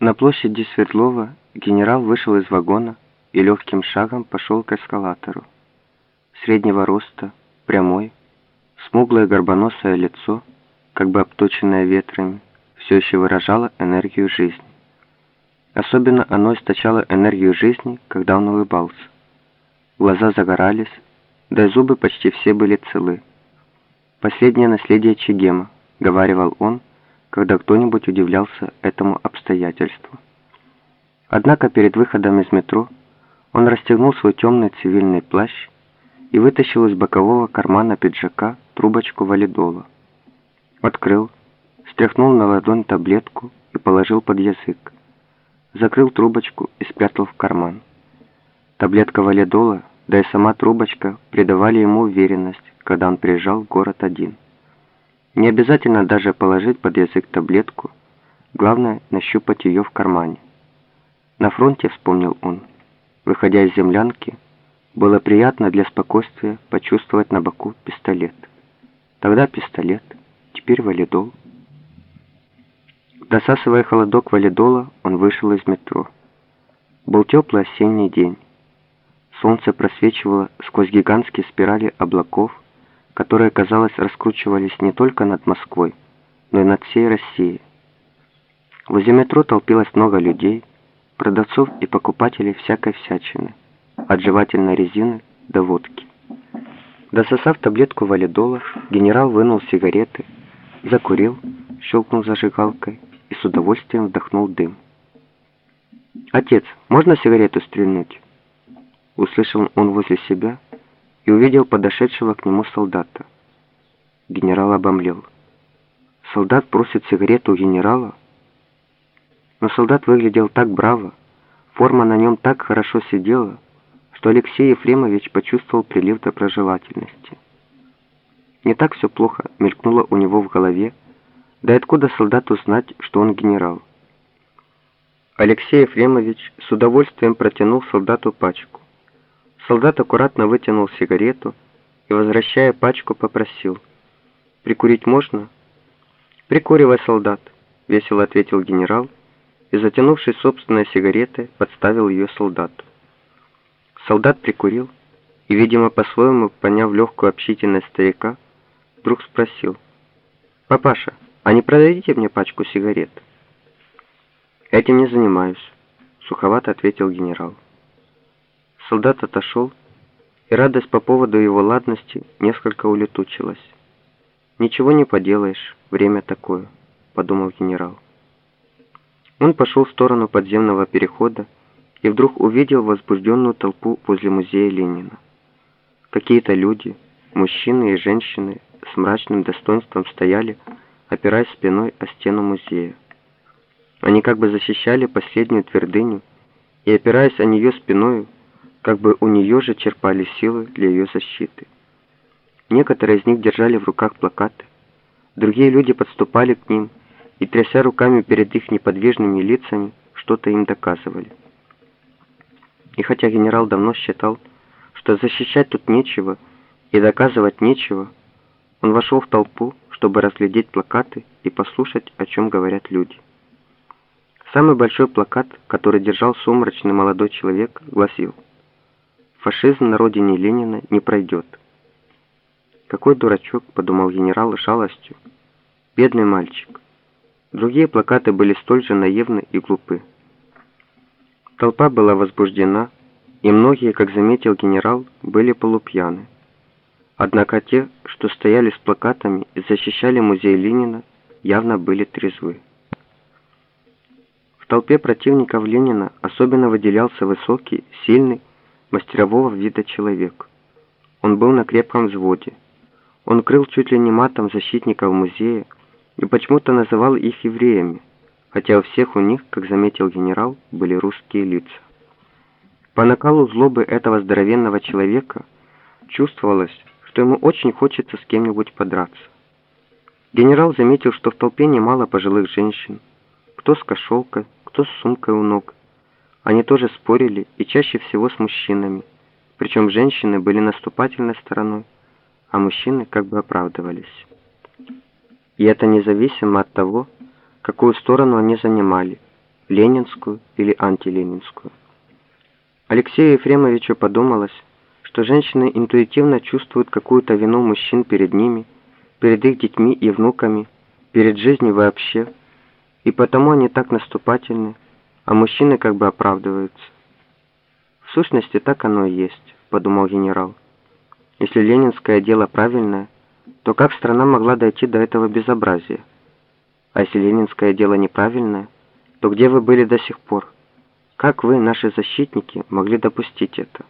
На площади Светлова генерал вышел из вагона и легким шагом пошел к эскалатору. Среднего роста, прямой, смуглое горбоносое лицо, как бы обточенное ветрами, все еще выражало энергию жизни. Особенно оно источало энергию жизни, когда он улыбался. Глаза загорались, да и зубы почти все были целы. «Последнее наследие Чегема», — говаривал он, когда кто-нибудь удивлялся этому обстоятельству. Однако перед выходом из метро он расстегнул свой темный цивильный плащ и вытащил из бокового кармана пиджака трубочку валидола. Открыл, стряхнул на ладонь таблетку и положил под язык. Закрыл трубочку и спрятал в карман. Таблетка валидола, да и сама трубочка придавали ему уверенность, когда он приезжал в город один. Не обязательно даже положить под язык таблетку, главное нащупать ее в кармане. На фронте, вспомнил он, выходя из землянки, было приятно для спокойствия почувствовать на боку пистолет. Тогда пистолет, теперь валидол. Досасывая холодок валидола, он вышел из метро. Был теплый осенний день. Солнце просвечивало сквозь гигантские спирали облаков, которые, казалось, раскручивались не только над Москвой, но и над всей Россией. Возле метро толпилось много людей, продавцов и покупателей всякой всячины, от жевательной резины до водки. Дососав таблетку валидола, генерал вынул сигареты, закурил, щелкнул зажигалкой и с удовольствием вдохнул дым. «Отец, можно сигарету стрельнуть?» Услышал он возле себя и увидел подошедшего к нему солдата. Генерал обомлел. Солдат просит сигарету у генерала? Но солдат выглядел так браво, форма на нем так хорошо сидела, что Алексей Ефремович почувствовал прилив доброжелательности. Не так все плохо мелькнуло у него в голове, да откуда солдату знать, что он генерал? Алексей Ефремович с удовольствием протянул солдату пачку. Солдат аккуратно вытянул сигарету и, возвращая пачку, попросил. «Прикурить можно?» «Прикуривай, солдат», — весело ответил генерал и, затянувшись собственной сигаретой, подставил ее солдату. Солдат прикурил и, видимо, по-своему, поняв легкую общительность старика, вдруг спросил. «Папаша, а не продадите мне пачку сигарет?» «Этим не занимаюсь», — суховато ответил генерал. Солдат отошел, и радость по поводу его ладности несколько улетучилась. «Ничего не поделаешь, время такое», — подумал генерал. Он пошел в сторону подземного перехода и вдруг увидел возбужденную толпу возле музея Ленина. Какие-то люди, мужчины и женщины, с мрачным достоинством стояли, опираясь спиной о стену музея. Они как бы защищали последнюю твердыню и, опираясь о нее спиной, как бы у нее же черпали силы для ее защиты. Некоторые из них держали в руках плакаты, другие люди подступали к ним и, тряся руками перед их неподвижными лицами, что-то им доказывали. И хотя генерал давно считал, что защищать тут нечего и доказывать нечего, он вошел в толпу, чтобы разглядеть плакаты и послушать, о чем говорят люди. Самый большой плакат, который держал сумрачный молодой человек, гласил – Фашизм на родине Ленина не пройдет. Какой дурачок, подумал генерал с жалостью. Бедный мальчик. Другие плакаты были столь же наивны и глупы. Толпа была возбуждена, и многие, как заметил генерал, были полупьяны. Однако те, что стояли с плакатами и защищали музей Ленина, явно были трезвы. В толпе противников Ленина особенно выделялся высокий, сильный, мастерового вида человек. Он был на крепком взводе. Он крыл чуть ли не матом защитников музея и почему-то называл их евреями, хотя у всех у них, как заметил генерал, были русские лица. По накалу злобы этого здоровенного человека чувствовалось, что ему очень хочется с кем-нибудь подраться. Генерал заметил, что в толпе немало пожилых женщин, кто с кошелкой, кто с сумкой у ног, они тоже спорили, и чаще всего с мужчинами. Причем женщины были наступательной стороной, а мужчины как бы оправдывались. И это независимо от того, какую сторону они занимали, ленинскую или антиленинскую. Алексею Ефремовичу подумалось, что женщины интуитивно чувствуют какую-то вину мужчин перед ними, перед их детьми и внуками, перед жизнью вообще, и потому они так наступательны, а мужчины как бы оправдываются. В сущности, так оно и есть, подумал генерал. Если ленинское дело правильное, то как страна могла дойти до этого безобразия? А если ленинское дело неправильное, то где вы были до сих пор? Как вы, наши защитники, могли допустить это?